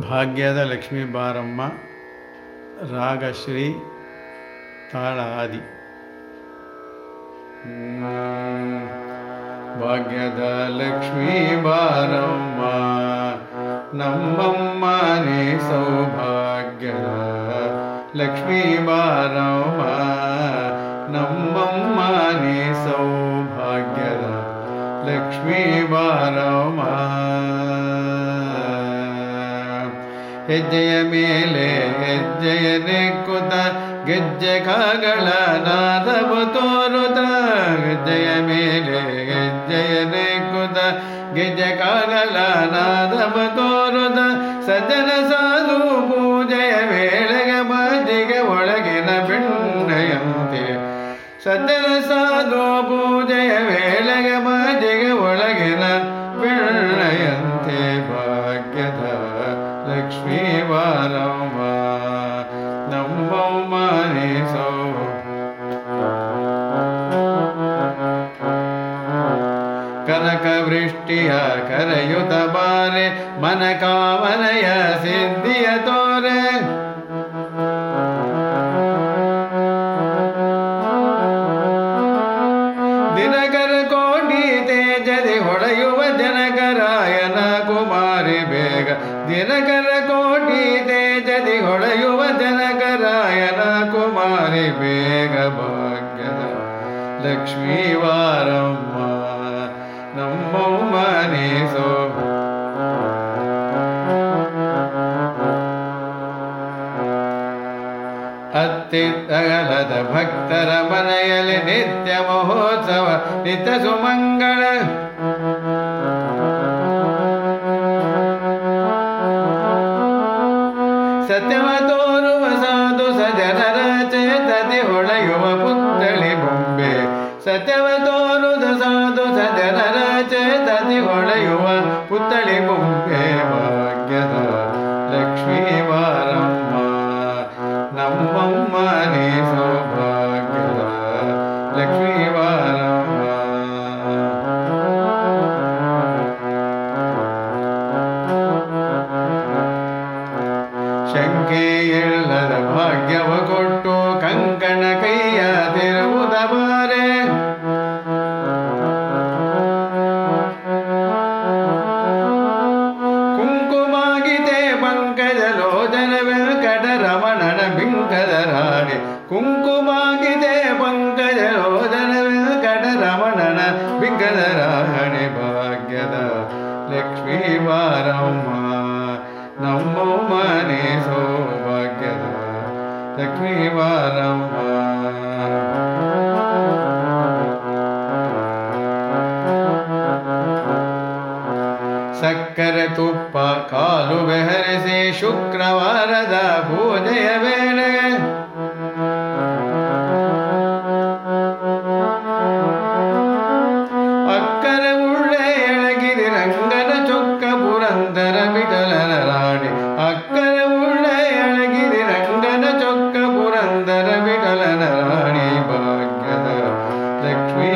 ಭಾಗ್ಯದ ಲಕ್ಷ್ಮೀ ಬಾರಮ್ಮ ರಾಗಶ್ರೀ ತಾಳ ಆದಿ ಹ್ಮ್. ಭಾಗ್ಯದ ಲಕ್ಷ್ಮೀ ಬಾರಮ್ಮ ನಮ್ಮಮ್ಮ ನೀ ಸೌಭಾಗ್ಯದ ಲಕ್ಷ್ಮೀ ಬಾರಮ್ಮ ನಮ್ಮಮ್ಮ ನೀ ಸೌಭಾಗ್ಯದ ಲಕ್ಷ್ಮೀ ಬಾರಮ್ಮ ಹೆಜ್ಜೆಯ ಮೇಲೆ ಹೆಜ್ಜೆಯ ನೆಕ್ಕುತ್ತ ಗೆಜ್ಜೆ ಕಾಗಳ ನಾದವು ತೋರುತ್ತ ಹೆಜ್ಜೆಯ ಮೇಲೆ ಹೆಜ್ಜೆಯ ನೆಕ್ಕುತ್ತ ಗೆಜ್ಜೆ ಕಾಗಳ ನಾದವು ತೋರುತ್ತ ಸಜ್ಜನ ಸಾಧು ಪೂಜೆಯ ವೇಳೆಗೆ ನಮ್ಮಮ್ಮ ಸೌ. ಕನಕ ವೃಷ್ಟಿಯ ಕರೆಯುತ ಬಾರೆ ಮನ ಕಾಮನೆಯ ಸಿದ್ಧಿಯ ತೋರೆ. ದಿನಕರ ಕೋಟಿ ತೇಜದಿ ಹೊಳೆಯುವ ಕುಮಾರಿ ಬೇಗ ಭಾಗ್ಯದ ಲಕ್ಷ್ಮೀ ವಾರಮ್ಮ ನಮ್ಮಮ್ಮ ನೀಸೋ ಅತ್ತಿತ್ತಗಲದ ಭಕ್ತರ ಮನೆಯಲ್ಲಿ ನಿತ್ಯ ಮಹೋತ್ಸವ ನಿತ್ಯ ಸುಮಂಗಳ ಸತ್ಯವ ತೋರುದ ಸಾಧು ಸದನರ ಚೇತತಿ ಹೊಳೆಯುವ ಪುತ್ಥಳಿ ಬೊಂಬೆ ಭಾಗ್ಯದ ಲಕ್ಷ್ಮೀ ವಾರಮ್ಮ. ನಮ್ಮಮ್ಮ ನೀ ಸೌಭಾಗ್ಯದ ಲಕ್ಷ್ಮೀ ವಾರಮ್ಮ. ಶಂಕೆ ಇಲ್ಲದ ಭಾಗ್ಯವ ಕೊಟ್ಟು ರಮಣನ ಬಿಂಕದ ರಾಣಿ. ಕುಂಕುಮಾಗಿದೆ ಪಂಕಜ ರೋದನ ವೆಂಕಟ ರಮಣನ ಬಿಂಕದ ರಾಣಿ. ಭಾಗ್ಯದ ಲಕ್ಷ್ಮೀ ವಾರಮ್ಮ ನಮ್ಮ ಮನೆ ಸೌಭಾಗ್ಯದ ಲಕ್ಷ್ಮೀ ಸಕ್ಕರೆ ತುಪ್ಪ, ಕಾಲು ಬೆಹರಿಸಿ ಶುಕ್ರವಾರದ ಪೂಜೆಯ ವೇಳೆ. ಅಕ್ಕರೆ ಉಳ್ಳೆ ಎಳಗಿರಿ, ರಂಗನ ಚೊಕ್ಕ ಪುರಂದರ ಬಿಡಲನ ರಾಣಿ. ಅಕ್ಕರೆ ಉಳ್ಳೆ ಎಳಗಿರಿ, ರಂಗನ ಚೊಕ್ಕ ಪುರಂದರ ಬಿಡಲನ ರಾಣಿ. ಭಾಗ್ಯದ ಲಕ್ಷ್ಮೀ